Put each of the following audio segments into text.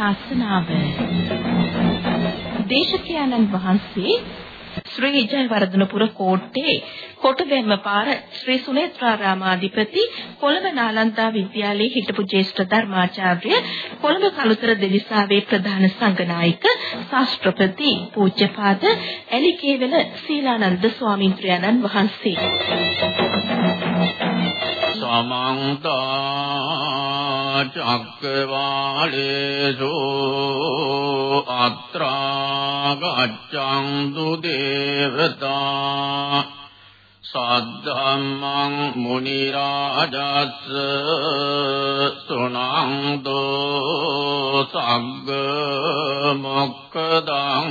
ධර්මානුශාසනාව දේශකයන්න් වහන්සේ ශ්‍රී ජයවර්ධනපුර කෝට්ටේ කොටබැම්ම පාර ශ්‍රී සුනේත්‍රාරාමාධිපති කොළඹ නාලන්දා විද්‍යාලයේ හිටපු ජ්‍යෙෂ්ඨ ධර්මාචාර්ය කොළඹ කලුතර දෙවිසාවේ ප්‍රධාන සංඝනායක ශාස්ත්‍රපති පූජ්‍යපාද ඇලිකේවල සීලානන්ද ස්වාමීන් වහන්සේ. සමන්ත චක්කවාලේසු අත්‍රා ගච්ඡන්තු දේවතා සද්ධම්මං මුනි රාජස් සුනන්දෝ සග්ග මොක්කදං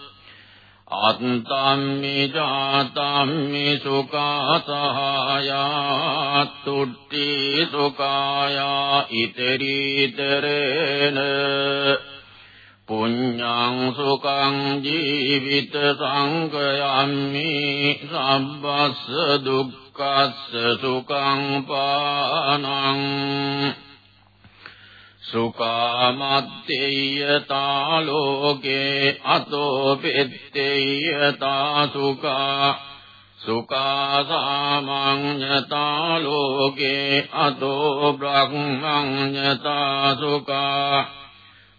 අත්තම්මි ජාතම්මි සුඛාසහායා තුට්ටි සුඛායා ඉතරීතරේන පුඤ්ඤං සුඛං ජීවිත සංගයම්මි සබ්බස්ස දුක්ඛස්ස සුඛං පානං සුකාමත්තේයතා ලෝකේ අතෝ පෙත්තේයතා සුකා සුකා සාමඤ්ඤතා ලෝකේ අතෝ බ්‍රහ්මඤ්ඤතා සුකා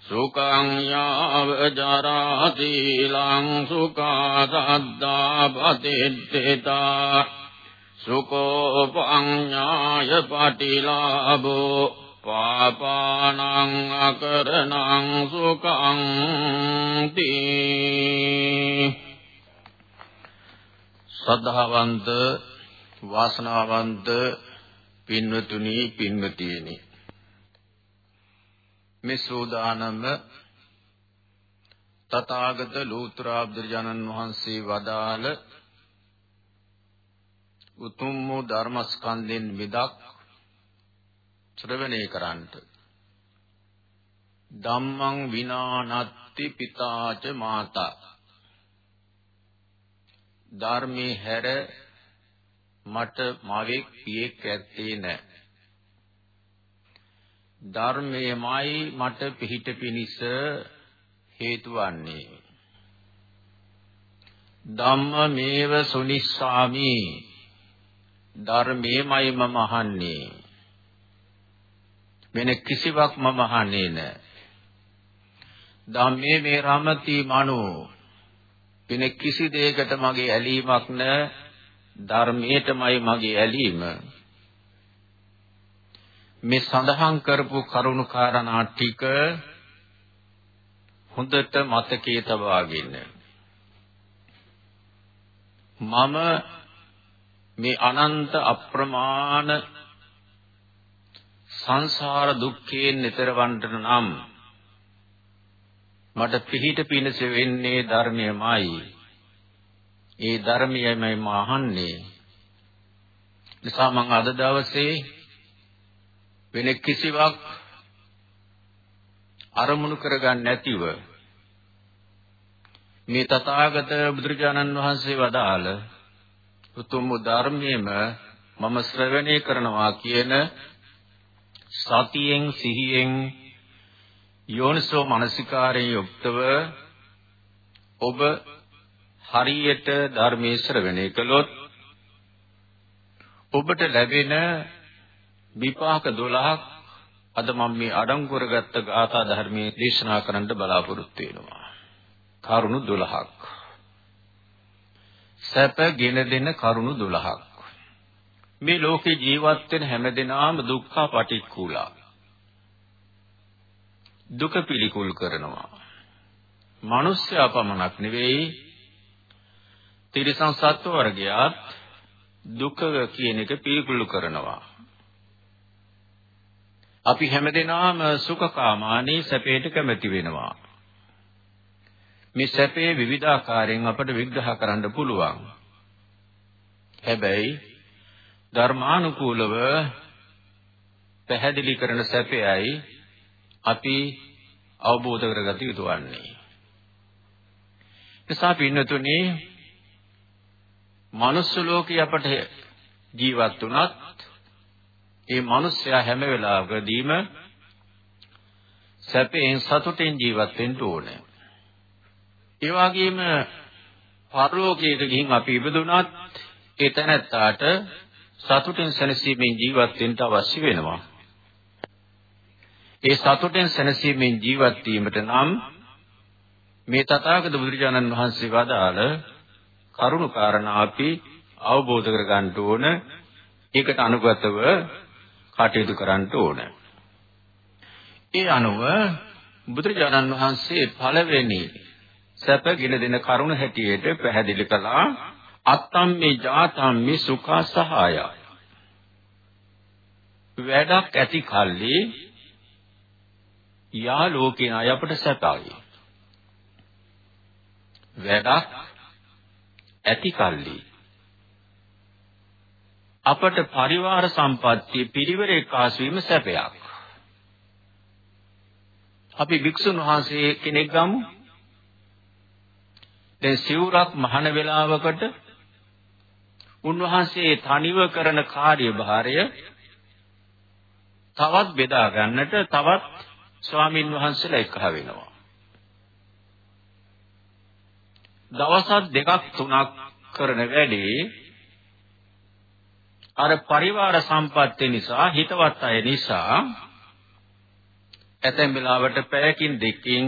සුකං යාව ජරාති ලං සුකා සද්දා පතිත්තේතා සුකෝ පඤ්ඤාය පටිලාභෝ පාපානං අකරණං සුඛං තී සද්ධාවන්ත වාසනාවන්ත පින්වතුනි පින්වතියනි මේ සෝදානම තථාගත ලෝතර බුදුරජාණන් වහන්සේ වදාළ උතුම් වූ ධර්මස්කන්ධෙන් මිදක් ශ්‍රවණය කරන්ට. ධම්මං විනානත්ති පිතාච මාතා. ධර්මේ හැර මට මවෙක් පියෙක් ඇත්තේ නැහැ ධර්මයමයි මට පිහිට පිනිස හේතු වන්නේ. ධම්මමේව සුනිස්සාමි. ධර්මයමයි මම අහන්නේ. වෙන කිසිවක් මම අහන්නේ නැහැ. ධම්මේ මේ රමති මනෝ වෙන කිසි දෙයකට මගේ ඇලීමක් නැහැ. ධර්මයටමයි මගේ ඇලීම. මේ සඳහන් කරපු කරුණු කාරණා ටික හොඳට මතකයේ තබාගෙන මම මේ අනන්ත අප්‍රමාණ සංසාර දුක්ඛයෙන් නිතරවන්ට නම් මට පිහිට පිණිස වෙන්නේ ධර්මයමයි. ඒ ධර්මයමයි මම අහන්නේ. නිසා මම අද දවසේ වෙන කිසිවක් අරමුණු කරගන්න නැතිව මේ තථාගත බුදුරජාණන් වහන්සේ වදාළ උතුම් ධර්මයේම මම ශ්‍රවණය කරනවා කියන සතියෙන් සිහියෙන් යෝනිසෝ මනසිකාරයෙන් යුක්තව ඔබ හරියට ධර්මයේ ශ්‍රවණය කළොත් ඔබට ලැබෙන විපාක 12ක් අද මම මේ අඩංගු කරගත්ත ගාථා ධර්මයේ දේශනා කරන්න බලාපොරොත්තු වෙනවා. කරුණු 12ක්. සැප ගෙන දෙන කරුණු 12ක්. මේ ලෝකේ ජීවත් වෙන හැමදෙනාම දුක්ඛ පටික්කුලා. දුක පිළිකුල් කරනවා. මිනිස්සයා පමණක් නෙවෙයි තිරිසන් සත්ව වර්ගයාත් දුක කියන එක පිළිකුල් කරනවා. අපි හැමදෙනාම සුඛකාමානී සැපයට කැමති වෙනවා. මේ සැපේ විවිධාකාරයෙන් අපට විග්‍රහ කරන්න පුළුවන්. හැබැයි ධර්මානුකූලව පැහැදිලි කරන සැපයයි අපි අවබෝධ කරගත යුතු වන්නේ. නිසා පින්නතුනේ මනුස්ස ලෝකේ අපට ජීවත් වුණත් ඒ මිනිස්සයා හැම වෙලාවකදීම සැපෙන් සතුටින් ජීවත් වෙන්න ඕනේ. ඒ වගේම පරලෝකයට ගිහින් අපි ඉපදුනත් ඒ තැනැත්තාට සතුටින් සැනසීමෙන් ජීවත් වෙන්න අවශ්‍ය වෙනවා. ඒ සතුටෙන් සැනසීමෙන් ජීවත් වීමට නම් මේ තථාගත බුදුරජාණන් වහන්සේ වදාළ කරුණු කාරණා අපි අවබෝධ කර ගන්න ඕන. ඒකට අනුගතව කටයුතු කරන්න ඕන. ඒ අනුව බුදුරජාණන් වහන්සේ පළවෙනි සැප ගින දෙන කරුණ හැටියට පැහැදිලි කළා අත්තම් මේ ජාතම් මේ සුඛා සහාය. වැඩක් ඇති කල්ලි යා ලෝකේ අය අපට සැපයි. වැඩක් ඇති කල්ලි අපට පරිවාර සම්පත්තිය පිරිවරේ කාස් වීම සැපයක්. අපි වික්ෂුන් වහන්සේ කෙනෙක් ගමු. දැන් සිවුරක් මහන වේලාවකට උන්වහන්සේ තනිව කරන කාර්යභාරය තවත් බෙදා ගන්නට තවත් ස්වාමින් වහන්සේලා එක්හ වෙනවා. දවස් දෙකක් තුනක් කරන වැඩේ අර පරිවාර සම්පත්තිය නිසා හිතවත් අය නිසා ඇතැම් වෙලාවට පැයකින් දෙකකින්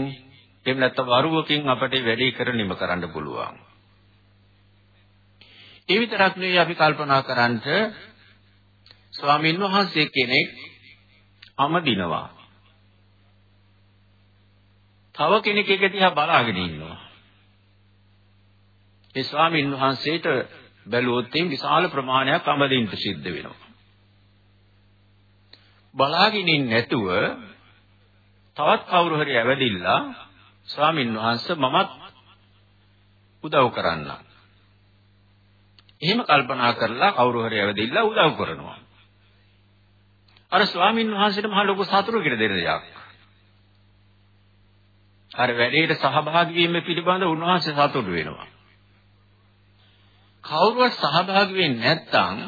එහෙම නැත්නම් වරුවකින් අපිට වැඩි කර නිම කරන්න පුළුවන්. ඒ විතරක් නෙවෙයි අපි කල්පනා කරන්ට ස්වාමීන් වහන්සේ කෙනෙක් අමදිනවා. තව කෙනෙක් එක දිහා බලාගෙන ඉන්නවා. ඒ ස්වාමීන් වහන්සේට බැලුවොත් එම් විශාල ප්‍රමාණයක් අමදින්ට සිද්ධ වෙනවා. බලාගෙන නැතුව තවත් කවුරු හරි ඇවිදිලා ස්වාමින් වහන්සේ මමත් උදව් කරන්න. එහෙම කල්පනා කරලා කවුරු හරි ඇවිදිලා උදව් කරනවා. අර ස්වාමින් වහන්සේට මහ ලොකු සතුටකට දෙන දෙයක්. අර වැඩේට සහභාගී වීම පිළිබඳ උන්වහන්සේ සතුටු වෙනවා. කවුරුවත් සහභාගී වෙන්නේ නැත්නම්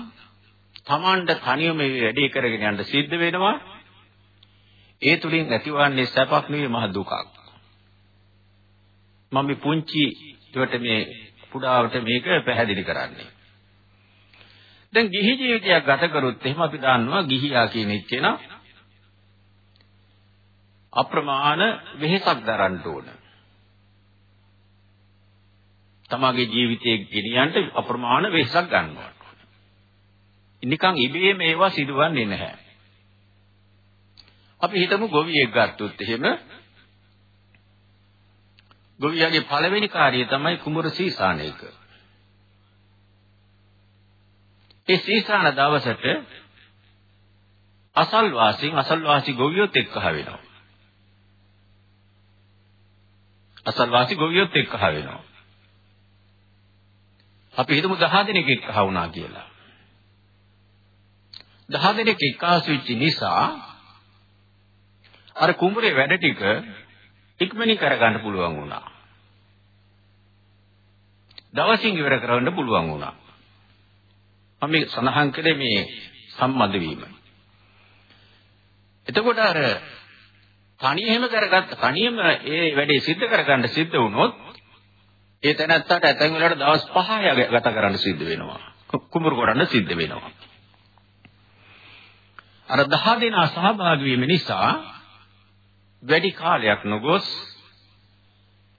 Tamanda තනියම මේ වැඩේ කරගෙන යන්න සිද්ධ වෙනවා. ඒ තුලින් ඇතිවන්නේ සැපක් නෙවෙයි මහ දුකක්. මම මේ පුංචි ඊට මේ පුඩාවට මේක පැහැදිලි කරන්නේ. දැන් ගිහි ජීවිතයක් ගත කරොත් එහෙම අපි දන්නවා ගිහියා කියන එක්කෙනා අප්‍රමාණ වෙහෙසක් දරන්න ඕන. තමාගේ ජීවිතයේ ගෙනියන්න අප්‍රමාණ වෙහසක් ගන්නවා. නිකන් ඉබේම ඒවා සිදුවන්නේ නැහැ. අපි හිතමු ගොවියෙක් ගත්තොත් එහෙම ගොවියාගේ පළවෙනි කාර්යය තමයි කුඹුර සීසාන එක. ඒ සීසාන දවසට අසල්වාසීන් අසල්වාසී ගොවියොත් එක්ක වෙනවා. අසල්වාසී ගොවියොත් එක්ක වෙනවා. අපි හිතමු 10 දෙනෙක් එක්ක වුණා කියලා. 10 දෙනෙක් එක්කාසු වෙච්ච නිසා අර කුඹුරේ වැඩ ටික ඉක්මනින් කරගන්න පුළුවන් වුණා. දවසින් ඉවර කරන්න පුළුවන් වුණා. මම මේ සඳහන් කළේ මේ සම්බන්ධ වීම. එතකොට අර තනියෙම කරගත්ත තනියම ඒ වැඩේ සිද්ධ කරගන්න සිද්ධ වුණොත් ඒ තැනත්තට ඇතැම් වෙලාවට දවස් 5 ගත කරන්න සිද්ධ වෙනවා. කුඹුරු කරන්න සිද්ධ වෙනවා. අර 10 දෙනා සහභාගී වීම නිසා වැඩි කාලයක් නොගොස්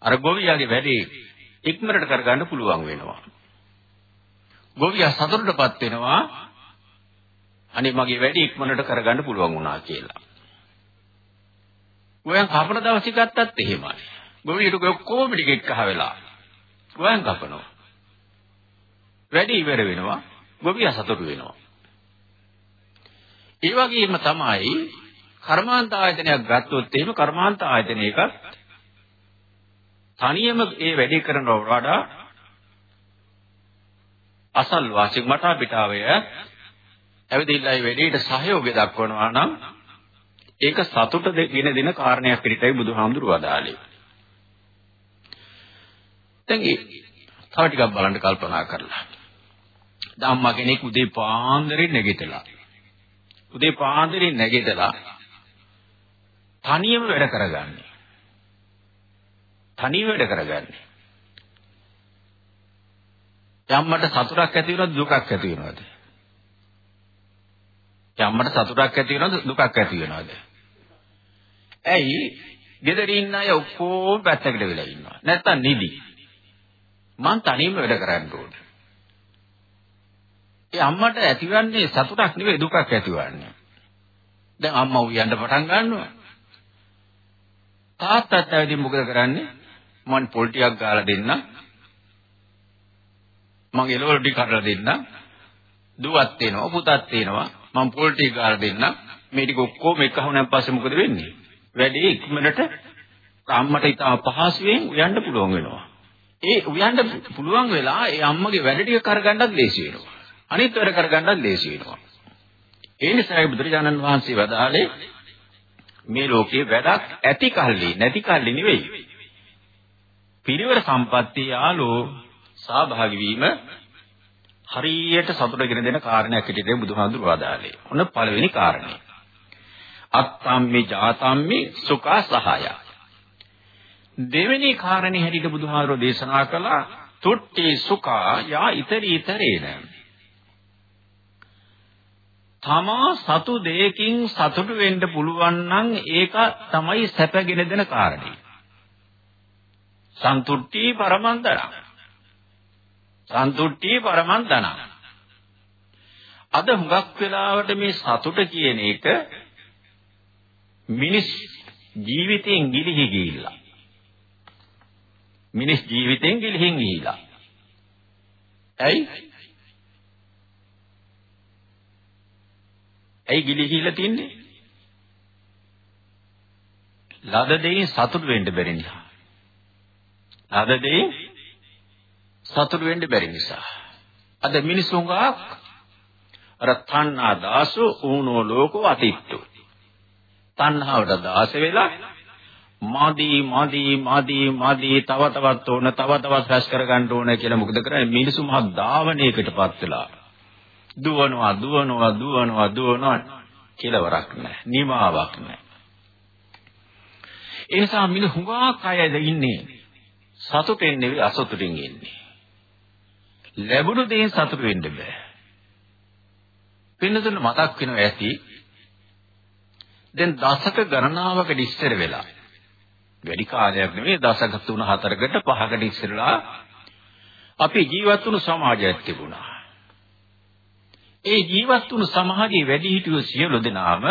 අර ගොවියාගේ වැඩේ ඉක්මනට කරගන්න පුළුවන් වෙනවා. ගොවියා සතුටටපත් වෙනවා අනේ මගේ වැඩි ඉක්මනට කරගන්න පුළුවන් වුණා කියලා. ගෝයන් කපන දවසේ ගත්තත් එහෙමයි. ගොවියට ඔක්කොම ටික එක්ක වෙලා. ගෝයන් කපනවා. වැඩි ඉවර වෙනවා. ගොවියා සතුටු වෙනවා. ඒ වගේම තමයි කර්මාන්ත ආයතනයක් ගත්තොත් එහෙම කර්මාන්ත ආයතනයක තනියම ඒ වැඩේ කරනවට වඩා අසල් වාසික මට පිටාවය ඇවිදින්නයි වැඩේට සහයෝගය දක්වනවා නම් ඒක සතුට ගෙන දෙන කාරණයක් පිළිටයි බුදුහාමුදුරුවෝ අදාළේ. දැන් ඒ තව ටිකක් බලන්න කල්පනා කරලා. ධම්මා කෙනෙක් උදේ පාන්දරින් නැගිටලා. උදේ පාන්දරින් නැගිටලා තනියම වැඩ කරගන්නේ. තනියම වැඩ කරගන්නේ. යම්මට සතුටක් ඇති වෙනවද දුකක් ඇති වෙනවද? යම්මට සතුටක් ඇති වෙනවද දුකක් ඇති වෙනවද? ඇයි? ගෙදර ඉන්න අය ඔක්කොම පැත්තකට වෙලා ඉන්නවා. නැත්තම් නිදි. මං තනියම වැඩ කරන්න ඕනේ. ඒ අම්මට ඇතිවන්නේ සතුටක් නෙවෙයි දුකක් ඇතිවන්නේ. දැන් අම්මා උයන්න පටන් ගන්නවා. තාත්තත් ඇවිදින් මොකද කරන්නේ? මං පොල් ටිකක් ගාලා දෙන්න. මං එළවලු ටික කඩලා දෙන්න. දුවත් එනවා පුතත් එනවා. මං පොල් ටික ගාලා දෙන්න. මේ ටික ඔක්කොම එක හුණන් පස්සේ මොකද වෙන්නේ? වැඩි ඉක්මනට අම්මට ඉතා පහසුවෙන් උයන්න පුළුවන් වෙනවා. ඒ උයන්න පුළුවන් වෙලා ඒ අම්මගේ වැඩ ටික කරගන්නත් ලේසි වෙනවා. අනිත් වැඩ කරගන්නත් ලේසි වෙනවා. ඒ නිසා බුදුරජාණන් වහන්සේ වදාළේ මේ ලෝකේ වැඩක් ඇති කල්ලි නැති කල්ලි නෙවෙයි. පිරිවර සම්පත්තිය යාලෝ සහභාගී වීම හරියට සතුටගෙන දෙන කාරණයක් විදිහට බුදුහාඳුර වදාළේ. ඔන්න පළවෙනි කාරණය. අත්තම්මි ජාතම්මි සුඛා සහාය. දෙවෙනි කාරණේ හැටියට බුදුහාඳුර දේශනා කළා තුට්ටි සුඛා යා ඉතරීතරේන. තමා සතු දෙයකින් සතුටු වෙන්න පුළුවන් නම් ඒක තමයි සැපගෙන දෙන කාරණේ. සන්තුට්ටි පරමන්තරං. සන්තුට්ටි පරමන්තනං. අද හුඟක් වෙලාවට මේ සතුට කියන එක මිනිස් ජීවිතයෙන් ගිලිහි ගිහිල්ලා. මිනිස් ජීවිතයෙන් ගිලිහින් ගිහිලා. ඇයි? ඇයි ගිලිහිලා තින්නේ? ලද දෙයින් සතුට වෙන්න බැරි නිසා. ලද දෙයින් සතුට වෙන්න බැරි නිසා. අද මිනිසුන් ගාක් අර තණ්හා දාසෝ ඌනෝ ලෝකෝ අතිට්ඨු. තණ්හාවට දාස වෙලා මාදී මාදී මාදී මාදී තව තවත් ඕන තව තවත් රැස් කරගන්න ඕන කියලා මොකද කරන්නේ මිනිසු මහ ධාවනයකටපත් වෙලා දුවනවා දුවනවා දුවනවා දුවනවා කෙලවරක් නැහැ. නිමාවක් නැහැ. ඒ නිසා මිනිහ හුඟක් අයද ඉන්නේ සතුටෙන් නෙවෙයි අසතුටින් ඉන්නේ. ලැබුණු දේෙන් සතුට වෙන්න බෑ. පින්නතුන මතක් වෙනවා ඇති. දැන් දශක ගණනාවකට ඉස්සර වෙලා වැඩි කාලයක් නෙවෙයි දශක 3 4කට 5කට ඉස්සරලා අපි ජීවත් වුණු සමාජයක් තිබුණා. ඒ ජීවත් වුණු සමාජයේ වැඩිහිටියෝ සියලු දෙනාම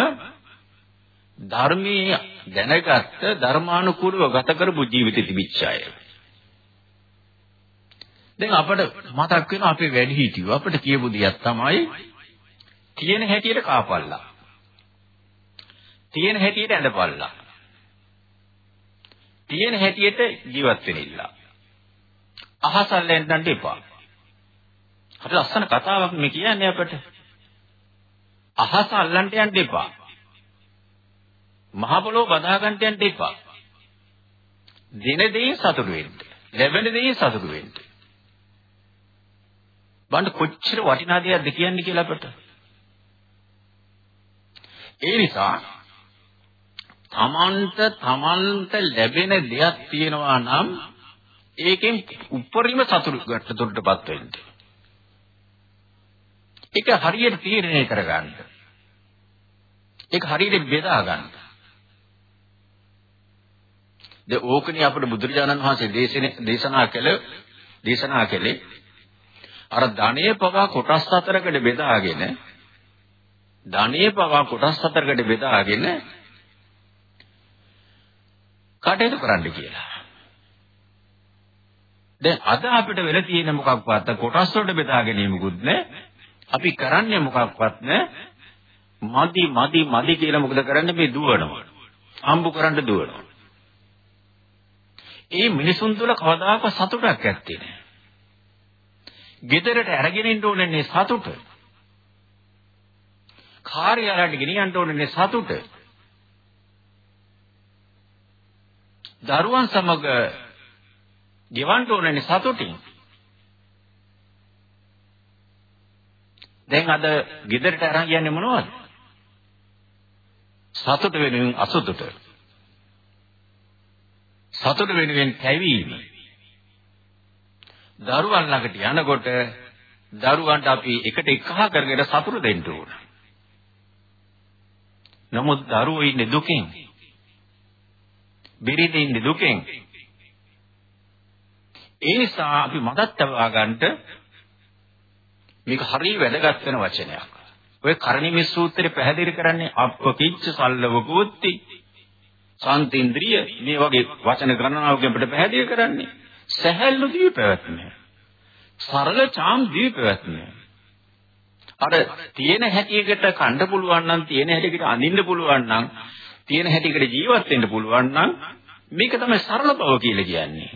ධර්මයේ දැනගත්ත ධර්මානුකූලව ගත කරපු ජීවිත තිබිච්ච අය. දැන් අපිට මතක් වෙනවා අපේ වැඩිහිටියෝ අපිට කියපු දෙයක් තමයි තියෙන හැටියට කාපල්ලා. තියෙන හැටියට ඇඳපල්ලා. තියෙන හැටියට ජීවත් වෙන්නilla. අහසල් එන්නන්න එපා. හරි ලස්සන කතාවක් මේ කියන්නේ අපට. අහස අල්ලන්න යන්න එපා. මහ පොළොව බදා ගන්න යන්න එපා. දින දෙයින් සතුටු වෙන්න. ලැබෙන දෙයින් සතුටු වෙන්න. බණ්ඩ කොච්චර වටිනා දෙයක්ද කියන්නේ කියලා අපට. ඒ නිසා තමන්ට තමන්ට ලැබෙන දෙයක් තියෙනවා නම් ඒකෙන් උපරිම සතුටු ගැටතොටටපත් වෙන්න. ඒක හරියට තීරණය කරගන්න. ඒක හරියට බෙදා ගන්න. ද ඕකනේ අපේ බුදුරජාණන් වහන්සේ දේශනා කළ දේශනා කළේ අර ධනය පවා කොටස් හතරකට බෙදාගෙන ධනෙ පවා කොටස් හතරකට බෙදාගෙන කටයුතු කරන්න කියලා. දැන් අද අපිට වෙලා තියෙන මොකක්වත් කොටස් වලට බෙදා ගැනීමකුත් නැහැ. අපි කරන්නේ මොකක්වත් නැහැ. මදි මදි මදි කියලා මොකද කරන්නේ මේ දුවනවා. හම්බු කරන්න දුවනවා. ඒ මිනිසුන් තුළ කවදාකවත් සතුටක් ඇත්තේ නැහැ. ගෙදරට අරගෙන ඉන්න ඕනේ සතුට. කාර්යාලයට ගෙනියන්න ඕනේ සතුට. දරුවන් සමග ගෙවන්න ඕනේ සතුටින්. දැන් අද ගෙදරට අරන් යන්නේ මොනවද? සතුට වෙනුවෙන් අසතුට. සතුට වෙනුවෙන් පැවීම. දරුවන් ළඟට යනකොට දරුවන්ට අපි එකට එකහ කරගෙන සතුට දෙන්න ඕන. නමුත් දරුවෝ ඉන්නේ දුකෙන්. බිරිඳ ඉන්නේ දුකෙන්. ඒ නිසා අපි මදත් තබා ගන්නට මේක හරිය වැදගත් වෙන වචනයක්. ඔය කරණීය සූත්‍රය පැහැදිලි කරන්නේ අප්පකිච්ච සල්ලව කෝත්ති සාන්තේන්ද්‍රිය මේ වගේ වචන ගණනාවකින් අපිට පැහැදිලි කරන්නේ සැහැල්ලු දී පැවැත්ම. සරල චාම් දී පැවැත්ම. අර තියෙන හැටියකට කන්න පුළුවන් නම් තියෙන හැටියකට අඳින්න පුළුවන් නම් තියෙන හැටියකට ජීවත් වෙන්න පුළුවන් නම් මේක තමයි සරල බව කියලා කියන්නේ.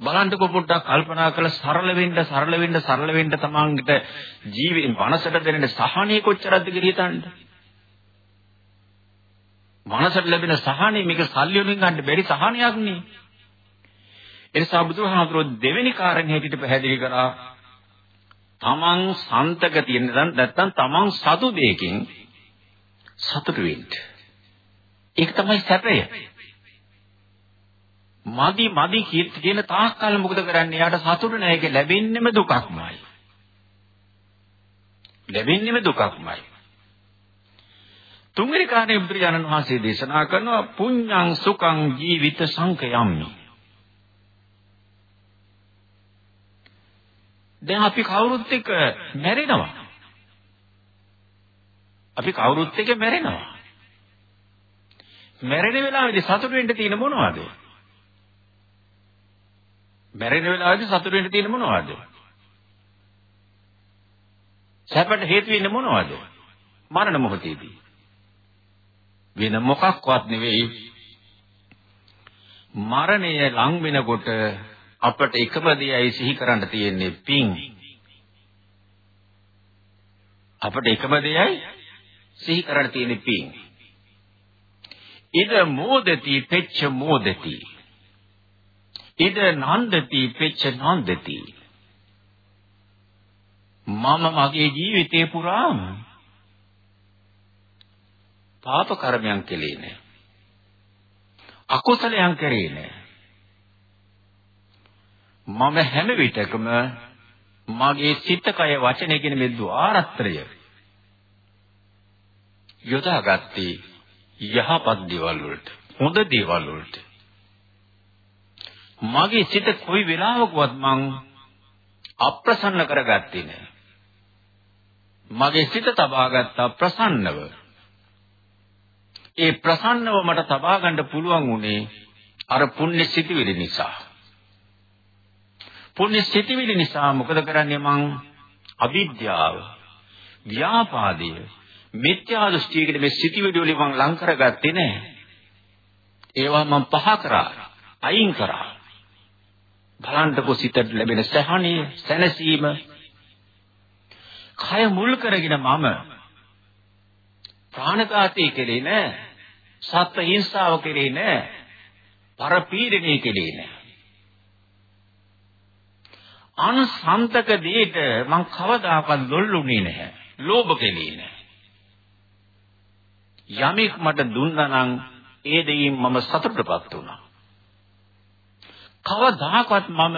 බලන්නකො පොඩ්ඩක් කල්පනා කරලා සරල වෙන්න සරල වෙන්න සරල වෙන්න තමන්ට ජීවි මනසට දැනෙන සහනය කොච්චරද කියලා හිතන්න. මනසට ලැබෙන සහනය මේක සල්ලි වලින් ගන්න බැරි සහනයක් නේ. ඒ නිසා බුදුහාමුදුරුවෝ දෙවෙනි කාරණේ හැටියට පැහැදිලි කරා තමන් සන්තක තියෙන නැත්නම් තමන් සතු දෙයකින් සතුටු වෙන්න. ඒක තමයි සැපය. මදි මදි කියන තාක්කල් මොකද කරන්නේ? යාට සතුට නැහැ. ඒක ලැබෙන්නෙම දුකක්මයි. ලැබෙන්නෙම දුකක්මයි. තුන්වෙනි කාරණේ බුදුරජාණන් වහන්සේ දේශනා කරනවා පුඤ්ඤං සුඛං ජීවිත සංකයම්මි. දැන් අපි කවුරුත් එක්ක මැරෙනවා. අපි කවුරුත් එක්ක මැරෙනවා. මැරෙන වෙලාවේදී සතුට වෙන්න තියෙන මොනවද? මැරෙන වෙලාවේදී සතුට වෙන්න තියෙන මොනවද? සැපට හේතු වෙන්නේ මොනවද? මරණ මොහොතේදී. වෙන මොකක්වත් නෙවෙයි. මරණය ලං වෙනකොට අපට එකම දෙයයි සිහි කරන්න තියෙන්නේ පිං. අපට එකම දෙයයි සිහි කරන්න තියෙන්නේ පිං. ඉද මෝදති පෙච්ච මෝදති ඉද නන්දති පෙච්ච නන්දති මම මගේ ජීවිතේ පුරාම පාප කර්මයන් කෙලේ නෑ අකුසලයන් කරේ නෑ මම හැම විටකම මගේ සිත කය වචනය කියන මේ ద్వාරත්‍රය යොදාගත්තේ යහපත් දේවල් වලට හොඳ දේවල් වලට මගේ සිත කොයි වෙලාවකවත් මං අප්‍රසන්න කරගත්තේ නෑ. මගේ සිත තබාගත්ත ප්‍රසන්නව. ඒ ප්‍රසන්නව මට තබා ගන්න පුළුවන් උනේ අර පුණ්‍ය සිතිවිලි නිසා. පුණ්‍ය සිතිවිලි නිසා මොකද කරන්නේ මං අවිද්‍යාව, ව්‍යාපාදය, මිත්‍යා දෘෂ්ටියකට මේ සිතිවිලි වලින් මං ලං කරගත්තේ නෑ. ඒවා මං පහ කරා, අයින් කරා. බලන්නකො සිතට ලැබෙන සහනය, සැනසීම. කය මුල් කරගෙන මම ප්‍රාණඝාතය කෙරේ නෑ. සත්ත්ව හිංසාව කෙරේ නෑ. පරපීඩනය කෙරේ නෑ. අනුසන්තක දෙයට මං කවදාකවත් ලොල්ුනේ නැහැ. ලෝභ කෙලේ නැහැ. යමෙක් මට දුන්නා නම් ඒ දෙයින් මම සතුටටපත් වුණා. කවදාකවත් මම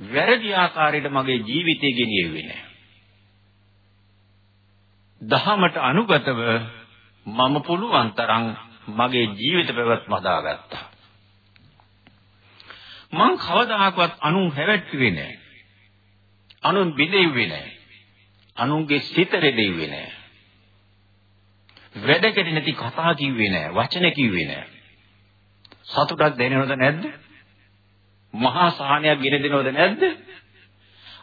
වැරදි ආකාරයට මගේ ජීවිතය ගෙනියෙන්නේ නැහැ. දහමට අනුගතව මම පුළුවන් තරම් මගේ ජීවිත පැවැත්ම හදාගත්තා. මං කවදාකවත් අනුන් හැවැට්ටුවේ නැහැ. අනුන් බිඳෙව්වේ නැහැ. අනුන්ගේ සිත රෙදෙව්වේ නෑ. වැඩකට නැති කතා කිව්වේ නෑ, වචන කිව්වේ නෑ. සතුටක් දැනෙනවද නැද්ද? මහා සහනයක් ගෙන දෙනවද නැද්ද?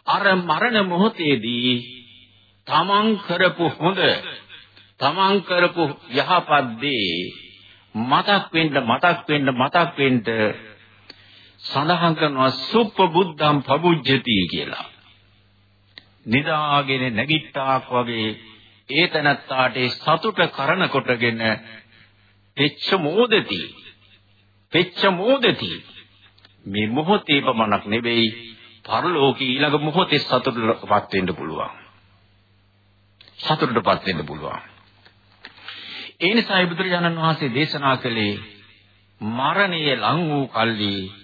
අර මරණ මොහොතේදී තමන් කරපු හොඳ තමන් කරපු යහපත් දේ මතක් වෙන්න මතක් වෙන්න මතක් වෙන්න සඳහන් කරනවා සුප්ප බුද්ධම් පබුජ්ජති කියලා. නිදාගෙන නැගිට්ටාක් වගේ ඒ තනත්තාට සතුට කරන කොටගෙන පෙච්ච මෝදති. පෙච්ච මෝදති. මේ මොහොතේ පමණක් නෙවෙයි පරලෝකී ඊළඟ මොහොතේ සතුටටපත් වෙන්න පුළුවන්. සතුටටපත් වෙන්න පුළුවන්. ඒ නිසා බුදුරජාණන් වහන්සේ දේශනා කළේ මරණය ලං වූ කල්ලි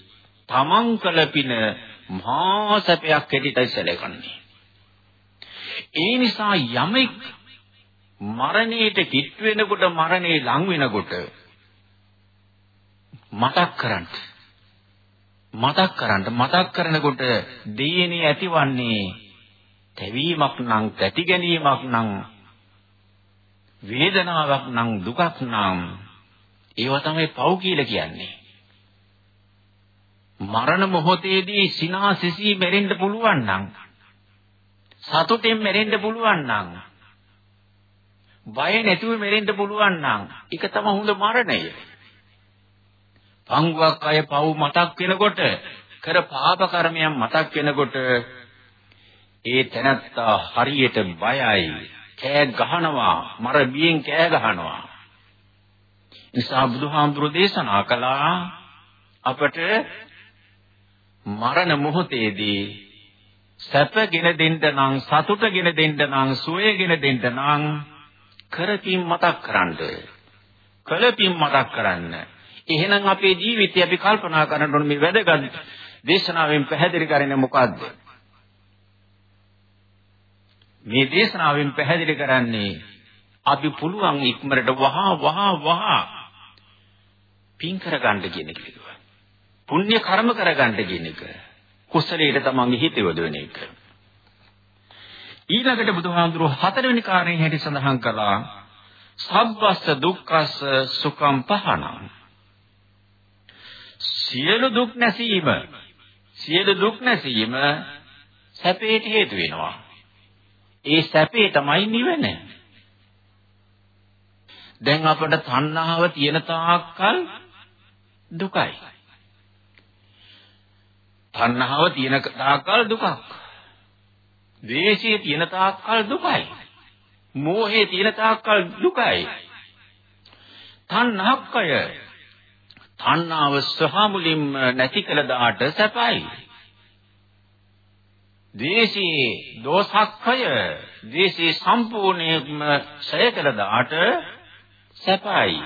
තමන් කළ පින මහා සැපයක් හැටියටයි සැලකන්නේ. ඒ නිසා යමෙක් මරණයට කිට් වෙනකොට මරණේ ලං වෙනකොට මතක් කරන්න. මතක් කරන්න. මතක් කරනකොට දෙයනේ ඇතිවන්නේ තැවීමක් නම් තැති ගැනීමක් නම් වේදනාවක් නම් දුකක් නම්. ඒව තමයි පව් කියලා කියන්නේ. මරණ මොහොතේදී සිනාසිසී මැරෙන්න පුළුවන් නම් සතුටෙන් මැරෙන්න පුළුවන් නම් බය නැතුව මැරෙන්න පුළුවන් නම් ඒක තමයි හොඳ මරණය. පංගුවක් අය පව් මතක් වෙනකොට කර පාප කර්මයන් මතක් වෙනකොට ඒ තැනත්තා හරියට බයයි කෑ ගහනවා මර බියෙන් කෑ ගහනවා නිසා බුදුහාමුදුරු දේශනා කළා අපට මරණ මොහොතේදී සැපගෙන දෙන්න නම් සතුටගෙන දෙන්න නම් සුවයගෙන දෙන්න නම් කරපින් මතක් කරන්න. කළපින් මතක් කරන්න. එහෙනම් අපේ ජීවිතය අපි කල්පනා කරන්න ඕනේ මේ වැදගත් දේශනාවෙන් පැහැදිලි කරන්නේ මොකද්ද? මේ දේශනාවෙන් පැහැදිලි කරන්නේ අපි පුළුවන් ඉක්මනට වහා වහා වහා පින් කරගන්න කියන එක. පුණ්‍ය කර්ම කරගන්න කියන එක. කුසලයට තමන්ගේ හිත යොදවන එක. ඊළඟට බුදුහාඳුරෝ හතරවෙනි කාරණේ හැටි සඳහන් කළා සබ්බස්ස දුක්ඛස්ස සුඛම් පහණං සියලු දුක් නැසීම සියලු දුක් නැසීම සැපේට හේතු වෙනවා ඒ සැපේ තමයි නිවන දැන් අපට තණ්හාව තියෙන තාක්කල් දුකයි තණ්හාව තියෙන තාක්කල් දුකක්. ද්වේෂය තියෙන තාක්කල් දුකයි. මෝහය තියෙන තාක්කල් දුකයි. තණ්හක්කය තණ්හාව සහ මුලින්ම නැති කළ දාට සැපයි. ද්වේෂී දෝසක්ඛය ද්වේෂී සම්පූර්ණයෙන්ම ඡය කළ දාට සැපයි.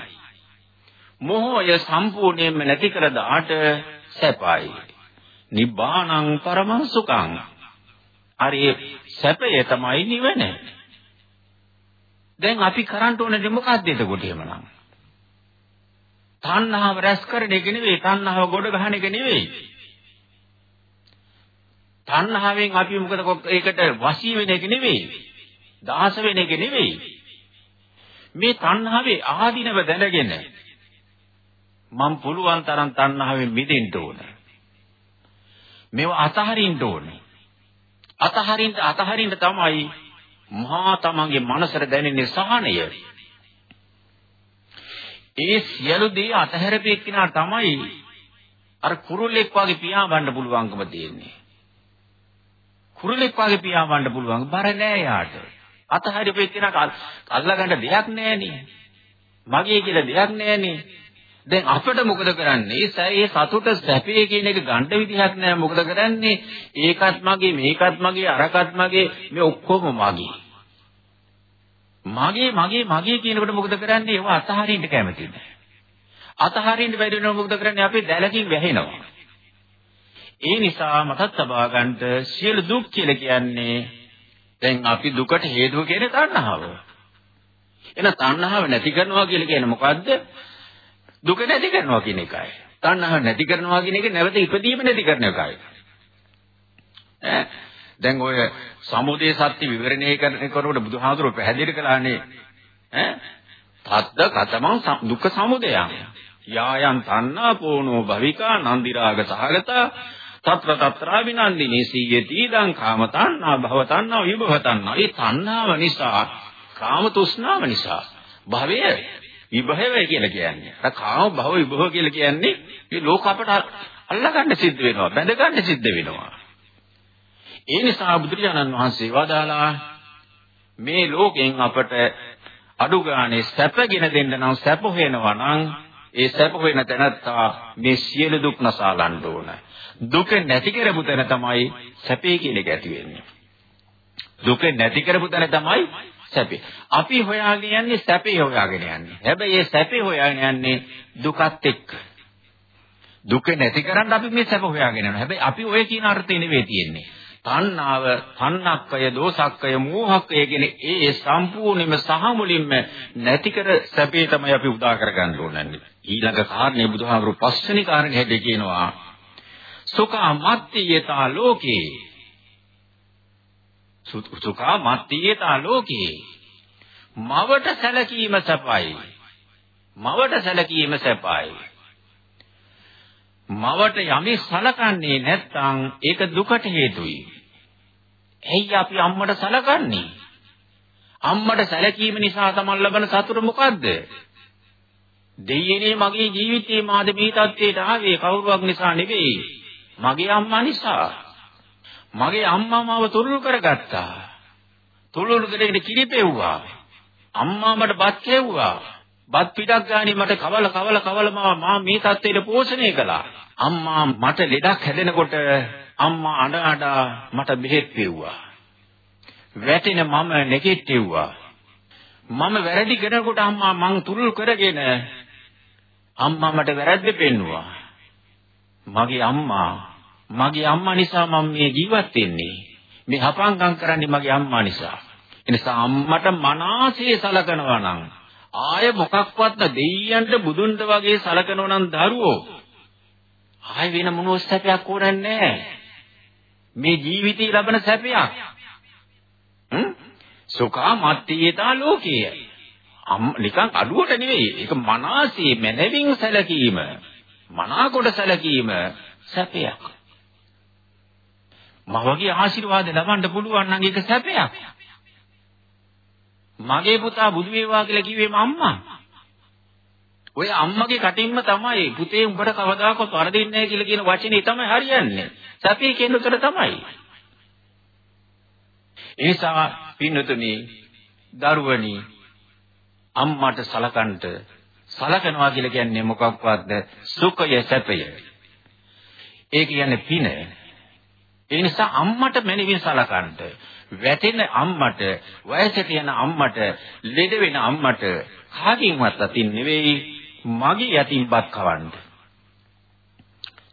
මොහොය සම්පූර්ණයෙන්ම නැති කළ දාට සැපයි. නිබ්බාණං පරමං සුඛං. හරි සැපය තමයි නිවන. දැන් අපි කරන්න ඕනේ මොකක්ද එතකොට එහෙමනම්? තණ්හාව රැස් කරන එක නෙවෙයි, තණ්හාව ගොඩ ගහන එක නෙවෙයි. තණ්හාවෙන් අපි මොකද ඒකට වශී වෙන එක නෙවෙයි. දාස වෙන එක නෙවෙයි. මේ තණ්හාවේ ආධිනව දැනගෙන මම පුළුවන් තරම් තණ්හාවෙන් මිදෙන්න ඕනේ. මේවා අතහරින්න ඕනේ. අතහරින්න අතහරින්න තමයි මහා තමන්ගේ මනසට දැනෙන සහනය. ඒ සියලු දේ අතහැරපේ කෙනා තමයි අර කුරුල්ලෙක් වගේ පියාඹන්න පුළුවන්කම තියෙන්නේ. කුරුල්ලෙක් වගේ පියාඹන්න පුළුවන් බර නෑ යාට. අතහැරපේ කෙනා අල්ලගන්න දෙයක් නෑනේ. මගේ කියලා දෙයක් නෑනේ. දැන් අපිට මොකද කරන්නේ? ඒ සතුට සැපේ කියන එක ගන්න විදිහක් නැහැ. මොකද කරන්නේ? ඒකත් මගේ, මේකත් මගේ, අරකත් මගේ, මේ ඔක්කොම මගේ. මගේ, මගේ, මගේ කියනකොට මොකද කරන්නේ? ඒව අතහරින්න කැමති නැහැ. අතහරින්න බැරි වෙනකොට මොකද කරන්නේ? අපි දැලකින් වැහෙනවා. ඒ නිසා මතත් තබා ගන්නට සියලු දුක් කියලා කියන්නේ දැන් අපි දුකට හේතුව කියන්නේ තණ්හාව. එන තණ්හාව නැති කරනවා කියලා කියන්නේ මොකද්ද? දුක නැති කරනවා කියන එකයි. තණ්හාව නැති කරනවා කියන එක නැවත ඉපදීම නැති කරන එකයි. ඈ දැන් ඔය සමුදය සත්‍ය විවරණය කරනකොට බුදුහාමුදුරුවෝ පැහැදිලි කළානේ ඈ තද්ද කතමං දුක්ඛ සමුදයං යායන් තණ්හා පෝනෝ භවිකා නන්දිරාග සහගත తත්‍ර తත්‍රා විනන්දිනේ සීයති දං කාම තණ්හා භව තණ්හා විභව තණ්හා ඒ තණ්හාව නිසා කාම තෘෂ්ණාව නිසා භවය විභවය කියලා කියන්නේ අර කාම භව විභව කියලා කියන්නේ මේ ලෝක අපට අල්ලගන්න සිද්ධ වෙනවා බැඳ ගන්න සිද්ධ වෙනවා ඒ නිසා බුදුරජාණන් වහන්සේ වදාලා මේ ලෝකෙන් අපට අඩු ගානේ සැපගෙන දෙන්න නම් සැප හොයනවා නම් ඒ සැප හොයන තැනත්තා මේ සියලු දුක් නසා ගන්න ඕන. දුක නැති කරපු තැන තමයි සැපේ කියන එක ඇති වෙන්නේ. දුක නැති කරපු තැන තමයි සැපේ. අපි හොයාගෙන යන්නේ සැපේ හොයාගෙන යන්නේ. හැබැයි ඒ සැපේ හොයාගෙන යන්නේ දුකත් එක්ක. දුක නැති කරන්න අපි මේ සැප හොයාගෙන යනවා. හැබැයි අපි ඔය කියන අර්ථය නෙවෙයි තියෙන්නේ. තණ්හාව, තණ්හක්කය, දෝසක්කය, මෝහක්කය කියන ඒ සම්පූර්ණයෙන්ම සහ මුලින්ම නැති කර සැපේ තමයි අපි උදා කරගන්න ඕනන්නේ. ඊළඟ කාරණේ බුදුහාමුදුරු පස්වෙනි කාරණේ හැටි කියනවා සුඛා මත්තියතා ලෝකේ සුඛා මත්තියතා ලෝකේ මවට සැලකීම සැපයි මවට සැලකීම සැපයි මවට යමේ සලකන්නේ නැත්නම් ඒක දුකට හේතුයි. ඇයි අපි අම්මට සලකන්නේ? අම්මට සැලකීම නිසා තමයි ලබන සතුට මොකද්ද? දෙයියනේ මගේ ජීවිතේ මාද මේ තත්ත්වයට ආවේ කවුරුවක් නිසා නෙවෙයි. මගේ අම්මා නිසා. මගේ අම්මා මාව තුරුළු කරගත්තා. තුරුළු කරගෙන කිරිපෙව්වා. අම්මා මට බත් කෙව්වා. බත් පිටක් ගානේ මට කවල කවල කවල මා මේ තත්ත්වයට පෝෂණය කළා. අම්මා මට ලෙඩක් හැදෙනකොට අම්මා අඬ අඬ මට බෙහෙත් පෙව්වා. වැටෙන මම නැගිට්ටෙව්වා. මම වැරදි කරනකොට අම්මා මං තුරුල් කරගෙන අම්මා මට වැරද්ද පෙන්නුවා. මගේ අම්මා මගේ අම්මා නිසා මම මේ ජීවත් වෙන්නේ. මේ හපංකම් කරන්නේ මගේ අම්මා නිසා. එනිසා අම්මට මනාසේ සලකනවා නම් ආය මොකක්වත් දෙයියන්ට බුදුන්ට වගේ සලකනවා නම් දරුවෝ ආය වෙන මොනෝ සැපයක් ඕනන්නේ නැහැ. මේ ජීවිතේ ලබන සැපයක්. හ්ම් සුඛා මත්තියතා ලෝකීය. නිකන් අඩුවට නෙවෙයි. ඒක මනසේ මනවින් සැලකීම. මනාකොට සැලකීම සැපයක්. මවගේ ආශිර්වාද ලබන්න පුළුවන් නම් ඒක සැපයක්. මගේ පුතා බුදු වේවා කියලා කිව්වේම අම්මා. ඔය අම්මගේ කටින්ම තමයි පුතේ උඹට කවදාකවත් වරදින්නේ නැහැ කියලා කියන වචනේ තමයි හරියන්නේ. සැපේ කියන උතර තමයි. ඒ නිසා පින්නතුනි දරුවනි අම්මට සලකන්ට සලකනවා කියලා කියන්නේ මොකක්වත්ද? සුඛය සැපය. ඒ කියන්නේ පින. ඒ නිසා අම්මට මැනවින් සලකන්ට වැටෙන අම්මට වයසට යන අම්මට ලෙඩ වෙන අම්මට කාකින්වත් අතින් නෙවෙයි මගේ යතින්පත් කවන්න.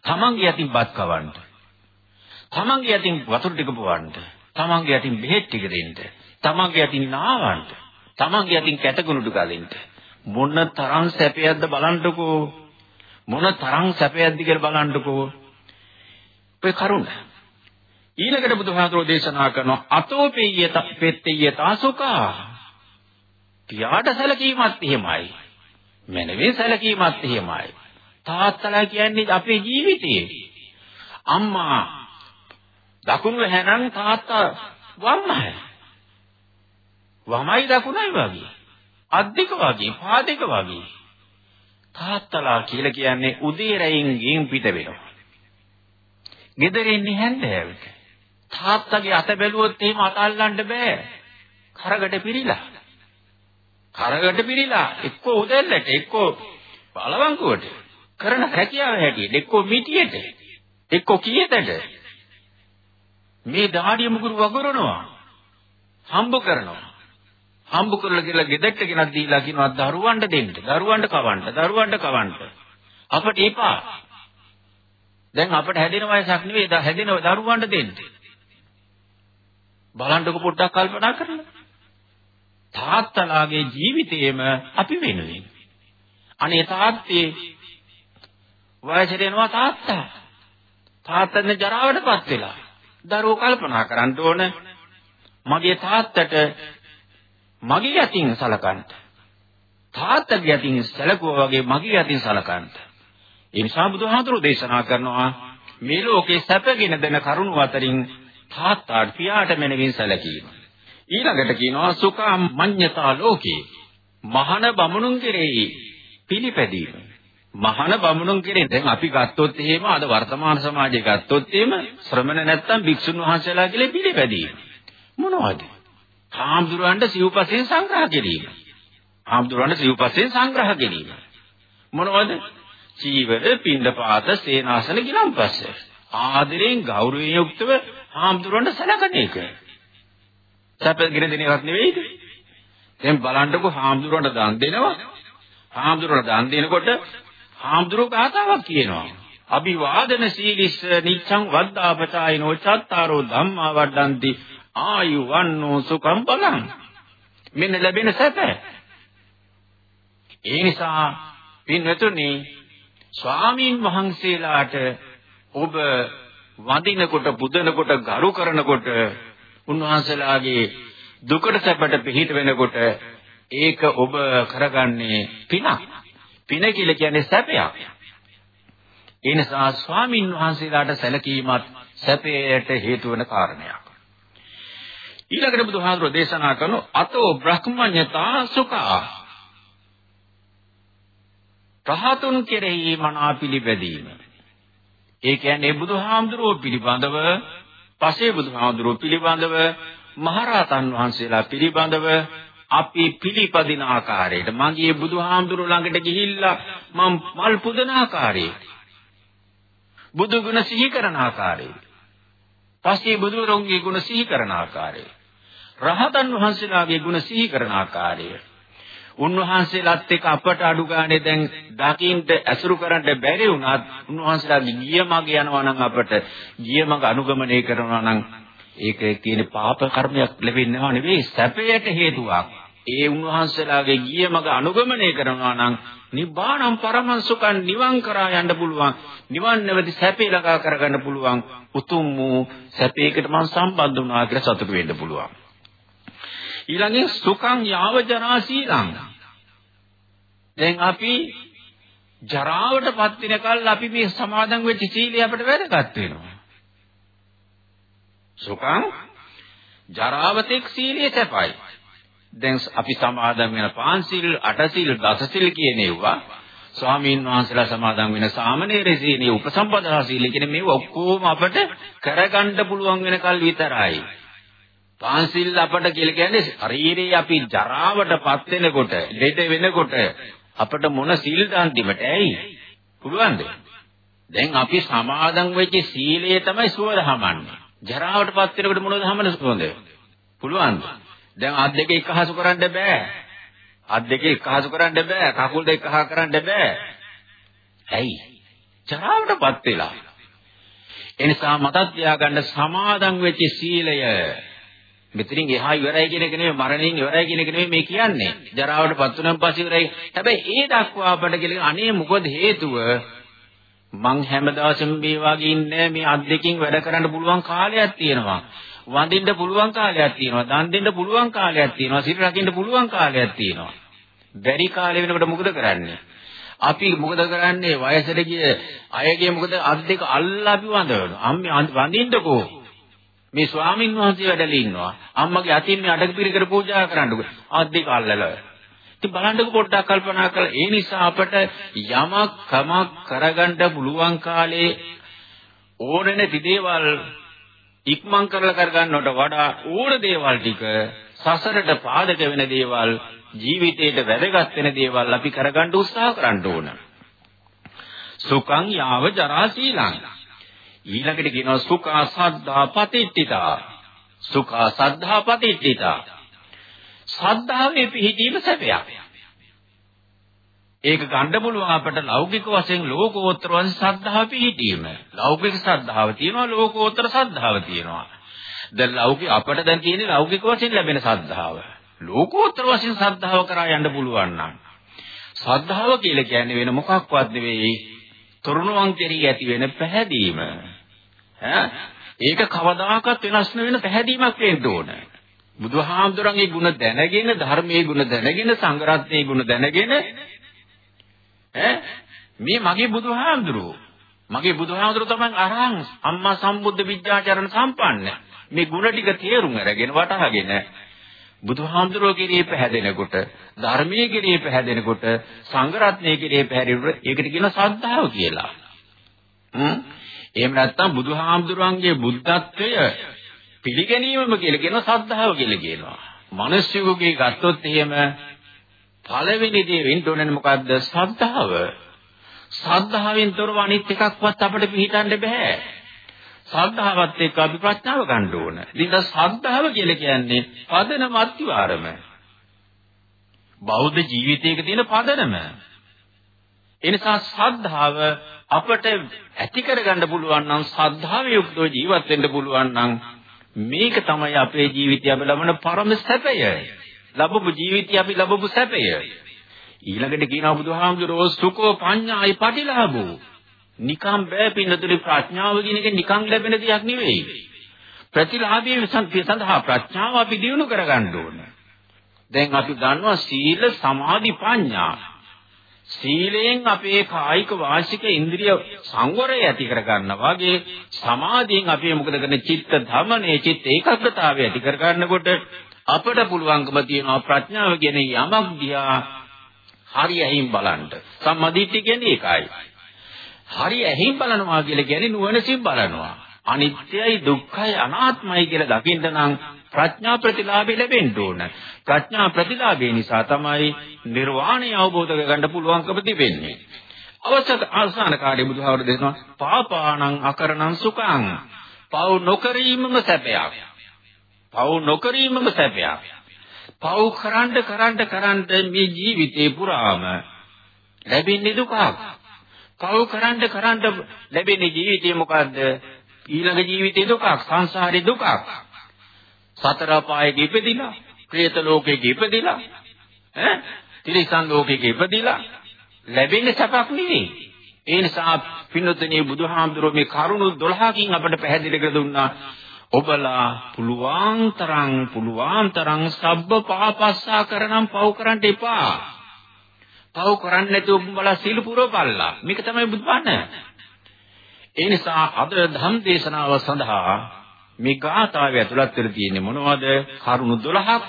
තමන්ගේ යතින්පත් කවන්න. තමන්ගේ යතින් වතුර ටික පුවන්න. තමන්ගේ යතින් බෙහෙත් ටික දෙන්න. තමන්ගේ යතින් නාවන්න. තමන්ගේ යතින් කැටගුණු ටික දෙන්න. මොන තරම් සැපයක්ද බලන්නකෝ. මොන තරම් සැපයක්ද කියලා බලන්නකෝ. ඔය කරුණ. ඊළඟට බුදුහාමුදුරෝ දේශනා කරනවා අතෝපෙය්‍යත පෙත්තෙය්‍යත අසුකා. පියාට සැලකීමත් එහෙමයි. මනවේ සැලකීමත් එහෙමයි. තාත්තලා කියන්නේ අපේ ජීවිතයේ. අම්මා දකුණු හැනම් තාත්තා වම්මයි. වමයි දකුණයි වගේ. අද්දික වගේ, පාදික වගේ. තාත්තලා කියලා කියන්නේ උදේ රැයින් ගින් පිට වෙනවා. ගෙදරින් හැන්දෑවට. තාත්තගේ අත බැලුවොත් එහෙම අත අල්ලන්න බෑ. කරගඩ පිරීලා. කරගඩ පිරීලා. එක්ක උදැල්ලට එක්ක බලවංකුවට කරන හැකියාව හැටියට එක්ක මිටියට එක්ක කීයටද? මේ දාඩිය මුගුරු වගරනවා. හම්බ කරනවා. හම්බ කරලා කියලා ගෙදරට ගෙනත් දීලා කියනවා දරුවන්ට දෙන්න දරුවන්ට කවන්න දරුවන්ට කවන්න. අපට එපා. දැන් අපට හැදෙන වයසක් නෙවෙයි හැදෙන දරුවන්ට දෙන්න. බලන්නකො පොඩ්ඩක් කල්පනා කරලා තාත්තලාගේ ජීවිතේම අපි වෙනුවෙන්. අනේ තාත්තේ වයසට එනවා තාත්තා. තාත්තනේ ජරාවටපත් වෙලා. දරුවෝ කල්පනා කරන්න ඕන මගේ තාත්තට මගේ යතින් සලකන්න. තාත්තගේ යතින් සැලකුවා වගේ මගේ යතින් සලකන්න. ඒ නිසා බුදුහාමුදුරෝ දේශනා කරනවා මේ ලෝකේ සැපගෙන දෙන කරුණු අතරින් තාත්තාට පියාට මෙනවින් සැලකීම. ඊළඟට කියනවා සුඛා මඤ්ඤතා ලෝකේ මහාන බමුණුන් කෙරෙහි පිළිපැදීම. මහාන බමුණුන් කෙරෙහි දැන් අපි ගත්තොත් එහෙම අද වර්තමාන සමාජයේ ගත්තොත් එහෙම ශ්‍රමණ නැත්තම් භික්ෂුන් වහන්සේලා කියලා පිළිපැදීම. මොනවද? හාමුදුරන්ට සිව්පසෙන් සංග්‍රහ කිරීම. හාමුදුරන්ට සිව්පසෙන් සංග්‍රහ කිරීම. මොනවද? චීවර, පින්ඩපාත, සේනාසන, ගිලම්පස. ආදරයෙන් ගෞරවයෙන් යුක්තව හාමුදුරන්ට සැලකන එක. සැපගෙන දෙන එකක් නෙවෙයිද? දැන් බලන්නකෝ හාමුදුරන්ට දන් දෙනවා. හාමුදුරන්ට දන් දෙනකොට හාමුදුරුවෝ ගාතාවක් කියනවා. අභිවාදන සීලිස්ස නිච්ඡං වද්දාපචායිනෝ චත්තාරෝ ධම්මා වඩ්ඩಂತಿ ආයු වන්නෝ සුඛම් බලං. මෙන්න ලැබෙන සැප. ඒ නිසා පින්වතුනි ස්වාමීන් වහන්සේලාට ඔබ වඳිනකොට පුදනකොට ගරු කරනකොට උන්වහන්සේලාගේ දුකට සැපට පිහිට වෙනකොට ඒක ඔබ කරගන්නේ පිනක්. පින කියලා කියන්නේ සැපයක්. ඒ නිසා ස්වාමින් වහන්සේලාට සැලකීමත් සැපයට හේතු වෙන කාරණයක්. ඊළඟට බුදුහාමුදුරෝ දේශනා කරන අතෝ බ්‍රහ්මඤ්ඤතා සුඛා. රහතුන් කෙරෙහි මනා පිළිපැදීම. ඒ කියන්නේ බුදුහාමුදුරෝ පිළිබඳව, පසේ බුදුහාමුදුරෝ පිළිබඳව, මහරහතන් වහන්සේලා පිළිබඳව අපි පිළිපදින ආකාරයට මගේ බුදුහාමුදුරු ළඟට ගිහිල්ලා මම මල් පුදන ආකාරයට බුදු ගුණ සිහි කරන ආකාරයට පස්සේ බුදුරොන්ගේ ගුණ සිහි කරන ආකාරයට රහතන් වහන්සේලාගේ ගුණ සිහි කරන ආකාරය උන්වහන්සේලාත් එක්ක අපට අඩු ගානේ දැන් දකින්ට ඇසුරු කරන්න බැරි වුණත් උන්වහන්සේලාගේ ගිය මග යනවා නම් අපට ගිය මග අනුගමනය කරනවා නම් ඒක තියෙන පාප කර්මයක් ලැබෙන්නව නෙවෙයි සැපයට හේතුවක්. ඒ උන්වහන්සේලාගේ ගිය මග අනුගමනය කරනවා නම් නිබ්බාණම් පරමංසුකන් නිවන් කරා යන්න පුළුවන්. නිවන් නැවති සැපේ ළඟා කරගන්න පුළුවන්. උතුම් වූ සැපයකට මම සම්බන්ධ වුණා කියලා සතුටු වෙන්න පුළුවන්. ඊළඟින් සුඛං යාව ජරා සීලං. දැන් අපි ජරාවටපත් වෙනකල් අපි මේ සමාදන් වෙච්ච සීලය අපිට වැදගත් වෙනවා. සුඛං ජරාවතෙක් සීලයේ සැපයි. දැන් අපි සමාදන් වෙන පාන්සිල් අටසිල් දසසිල් කියන ඒවා ස්වාමීන් වහන්සේලා සමාදන් වෙන සාමණේර සීලයේ උපසම්පදා සීල කියන මේවා ඔක්කොම අපට කරගන්න පුළුවන් වෙනකල් විතරයි. පාන්සිල් අපට කියලා කියන්නේ ශරීරයේ අපි ජරාවටපත් වෙනකොට, ලෙඩ වෙනකොට අපට මොන සීල් දාන්තිමට ඇයි? පුළුවන්ද? දැන් අපි සමාදන් වෙච්ච සීලය තමයි සුවරහමන්නේ. ජරාවටපත් වෙනකොට මොනවද හමන සුවඳ? පුළුවන්ද? දැන් අත් දෙක එකහසු කරන්න බෑ. අත් දෙක එකහසු කරන්න බෑ. කකුල් දෙක එකහ කරන්න බෑ. ඇයි? ජරාවටපත් වෙලා. එනිසා මතක් තියාගන්න සමාදන් වෙච්ච සීලය මෙතනින් එහා ඉවරයි කියන එක නෙමෙයි මරණයෙන් ඉවරයි කියන එක නෙමෙයි මේ කියන්නේ. ජරාවට පත් වුණාන් පස්සේ ඉවරයි. හැබැයි ඒ දක්වා අපට කියලා අනේ මොකද හේතුව? මං හැමදාසෙම මේ වගේ ඉන්නේ මේ අත් දෙකින් වැඩ කරන්න පුළුවන් කාලයක් තියෙනවා. වඳින්න පුළුවන් කාලයක් තියෙනවා. දන් දෙන්න පුළුවන් කාලයක් තියෙනවා. සිල් රකින්න පුළුවන් කාලයක් තියෙනවා. බැරි කාලේ වෙනකොට මොකද කරන්නේ? අපි මොකද කරන්නේ වයසට ගිය අයගේ මොකද අත් දෙක අල්ලලා අපි වඳවනවා. අම්මේ වඳින්නකෝ මේ ස්වාමින් වහන්සේ වැඩලා ඉන්නවා. අම්මගේ අතින් මේ අඩක පිරිකර පූජා කරන්නකො. ආද්දික අල්ලලා. ඉතින් බලන්නකො පොඩ්ඩක් කල්පනා කරලා ඒ නිසා අපට යමක් කමක් කරගන්න පුළුවන් කාලේ ඕනෙ නැති දේවල් ඉක්මන් කරලා කරගන්නවට වඩා ඕන දේවල් ටික සසරට පාදක වෙන දේවල් ජීවිතේට වැදගත් වෙන දේවල් අපි කරගන්න උත්සාහ කරන්න ඕන. සුඛං යාව ජරා සීලං ඊළඟට කියනවා සුඛා සද්ධා පතිට්ඨිතා. සුඛා සද්ධා පතිට්ඨිතා. සද්ධාවේ පිහිටීම සැපයක්. ඒක ගන්න පුළුවන් අපට ලෞකික වශයෙන් ලෝකෝත්තර වශයෙන් සද්ධාව පිහිටීම. ලෞකික සද්ධාව තියෙනවා ලෝකෝත්තර සද්ධාව තියෙනවා. දැන් ලෞකික අපට දැන් තියෙන්නේ ලෞකික වශයෙන් ලැබෙන සද්ධාව. ලෝකෝත්තර වශයෙන් සද්ධාව කරා යන්න පුළුවන් නම් සද්ධාව කියලා කියන්නේ වෙන මොකක්වත් නෙවෙයි තරුණවන් කෙරෙහි ඇති වෙන පැහැදීම ඈ ඒක කවදාකවත් වෙනස් නොවන පැහැදීමක් වෙන්න ඕන. බුදුහාමුදුරන්ගේ ගුණ දැනගෙන ධර්මයේ ගුණ දැනගෙන සංඝරත්නයේ ගුණ දැනගෙන ඈ මේ මගේ බුදුහාමුදුරුවෝ මගේ බුදුහාමුදුරුවෝ තමයි අරහං අම්මා සම්බුද්ධ විද්‍යාචරණ සම්පන්න මේ ගුණ ටික තේරුම් අරගෙන වටහාගෙන බුදුහාමුදුරුවෝ කිරියේ පැහැදෙනකොට ධර්මයේ කිරියේ පැහැදෙනකොට සංඝරත්නයේ කිරියේ පැහැදෙනකොට ඒකට කියන ශ්‍රද්ධාව කියලා. හ්ම් එහෙම නැත්නම් බුදුහාමුදුරන්ගේ බුද්ධත්වය පිළිගැනීමම කියලා කියන ශ්‍රද්ධාව කියලා කියනවා. මිනිස්සුගේ ගත්තොත් එහෙම පළවෙනි දේ වෙන්න ඕනේ මොකද්ද? ශ්‍රද්ධාව. ශ්‍රද්ධාවෙන් තොරව අනිත් එකක්වත් අපිට පිළිහිටන්න බෑ. ශ්‍රද්ධාවත් එක්ක අපි ප්‍රඥාව ගන්න ඕන. ඉතින් ශ්‍රද්ධාව කියලා කියන්නේ පදනම අත්විවරම. බෞද්ධ ජීවිතයක තියෙන පදනම. ඒ නිසා ශ්‍රද්ධාව අපට ඇති කරගන්න පුළුවන් නම් ශ්‍රද්ධාවේ යුක්තව ජීවත් වෙන්න පුළුවන් නම් මේක තමයි අපේ ජීවිතය අපි ලබන පරම සැපය. ලැබපු ජීවිතය අපි ලැබපු සැපය. ඊළඟට කියනවා බුදුහාමුදුරෝ සුකෝ පඤ්ඤායි පටිලාභෝ. නිකම් බෑ පින්නතුනි ප්‍රඥාව කියන එක නිකම් ලැබෙන දෙයක් නෙවෙයි. ප්‍රතිලාභයේ සඳහා ප්‍රඥාව අපි දිනු කරගන්න ඕන. දැන් අපි දන්නවා සීල සමාධි ප්‍රඥා. සීලයෙන් අපේ කායික වාචික ඉන්ද්‍රිය සංවරය ඇති කරගන්නා වගේ සමාධියෙන් අපි මොකද කරන්නේ චිත්ත ධමනේ චිත්ත ඒකාග්‍රතාවය ඇති කරගන්නකොට අපට පුළුවන්කම තියෙනවා ප්‍රඥාව කියන යමක් දිහා හරි ඇහිම් බලන්න. සම්මාදිට්ඨිය කියන්නේ ඒකයි. හරි ඇහිම් බලනවා කියලා කියන්නේ නුවණසින් බලනවා. අනිත්‍යයි දුක්ඛයි අනාත්මයි කියලා දකින්න නම් ප්‍රඥා ප්‍රතිලාභය ලැබෙන්න ඕන. ප්‍රඥා ප්‍රතිලාභය නිසා තමයි නිර්වාණය අවබෝධ කරගන්න පුළුවන්කම තිබෙන්නේ. අවසක ආසන කාර්ය බුදුහාමර දෙනවා පාපාණං අකරණං සුඛං. පව් නොකිරීමම සැපයක්. පව් නොකිරීමම සැපයක්. පව් කරන්න කරන්න කරන්න මේ ජීවිතේ පුරාම ලැබෙන්නේ දුකක්. පව් කරන්න කරන්න ලැබෙන ජීවිතේ මොකද්ද? ඊළඟ ජීවිතේ දුකක්, සංසාරේ දුකක්. සතර පායක ඉපදිලා, പ്രേත ලෝකෙක ඉපදිලා, ඈ තිරිසන් ලෝකෙක ඉපදිලා ලැබෙන්නේ සපක් නෙවෙයි. ඒ නිසා පින්නතුනේ බුදුහාමුදුරුවෝ මේ කරුණු 12කින් අපට පැහැදිලි කර දුන්නා. ඔබලා පුළුවන් තරම් පුළුවන් තරම් සබ්බ පාපස්සා කරනම් පව් කරන්න එපා. පව් කරන්නේ නැතුව උඹලා සීල පුරවපල්ලා. මේක තමයි බුදුබණ. ඒ නිසා අද ධම් දේශනාව සඳහා මේ ගාථාවේ ඇතුළත් වෙලා තියෙන්නේ මොනවද? කරුණු 12ක්.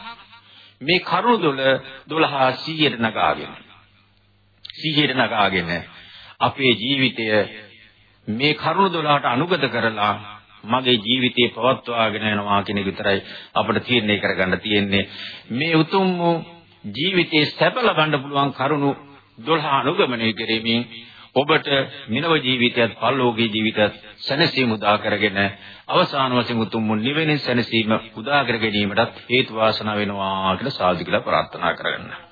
මේ කරුණු 12 100ට නගාගෙන. 100ට නගාගෙන අපේ ජීවිතය මේ කරුණු 12ට අනුගත කරලා මගේ ජීවිතේ පවත්වාගෙන යනවා කියන එක විතරයි අපිට තීරණය කරගන්න තියෙන්නේ. මේ උතුම් ජීවිතේ සැප ලබන්න පුළුවන් කරුණු 12 අනුගමනය කිරීමෙන් ඔබට මිනව ජීවිතයත් පරලෝකීය ජීවිතයත් සැනසීම උදා කරගෙන අවසාන වශයෙන් උතුම් නිවෙනින් සැනසීම උදා කර ගැනීමටත් හේතු වාසනා වෙනවා කියලා සාදු කියලා ප්‍රාර්ථනා කරගන්න.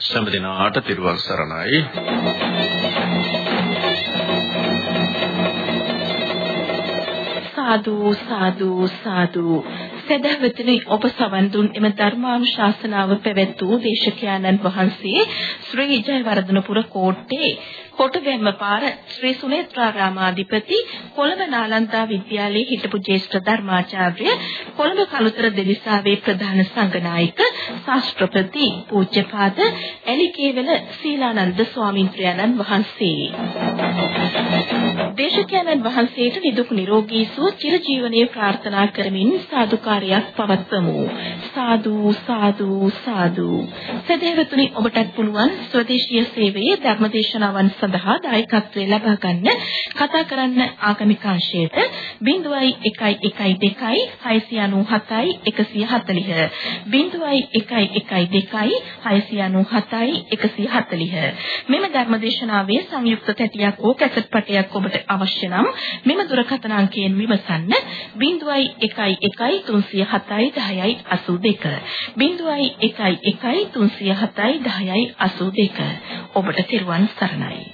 සම්දිනාට තිරුවන් සරණයි. සාදු සාදු සාදු. සදහවතුනි ඔබ සවන් දුන් එම ධර්මානුශාසනාව පැවැත් වූ දේශකයන්න් වහන්සේ ශ්‍රී ජයවර්ධනපුර කෝට්ටේ කොටවැම්ම පාර ශ්‍රී සුනේත්‍රාරාමාධිපති කොළඹ නාලන්දා විද්‍යාලයේ හිටපු ජ්‍යෙෂ්ඨ ධර්මාචාර්ය කොළඹ කලුතර දෙවිසාවේ ප්‍රධාන සංඝනායක ශාස්ත්‍රපති පූජ්‍යපාද එලිකේවල සීලානන්ද ස්වාමින්ත්‍රයන්න් වහන්සේ. දේශකයන්න් වහන්සේට නිදුක් නිරෝගී සුව චිරජීවනයේ ප්‍රාර්ථනා කරමින් සාදුකාරයක් පවත්වමු. සාදු සාදු සාදු. සදේවතුනි ඔබටත් පුළුවන් ස්වදේශීය සේවයේ ධර්මදේශනාවන් සඳහා දායකත්වය ලබා ගන්න කතා කරන්න ආගමික අංශයට 0112 697 140 0112 697 140 මෙම ධර්මදේශනාවේ සංයුක්ත තැටියක් හෝ කැසට් පටයක් ඔබට අවශ්‍ය නම් මෙම දුරකථන අංකයෙන් විමසන්න 0113 307යි 10යි 82 011 307යි 10යි 82 ඔබට තෙරුවන් සරණයි.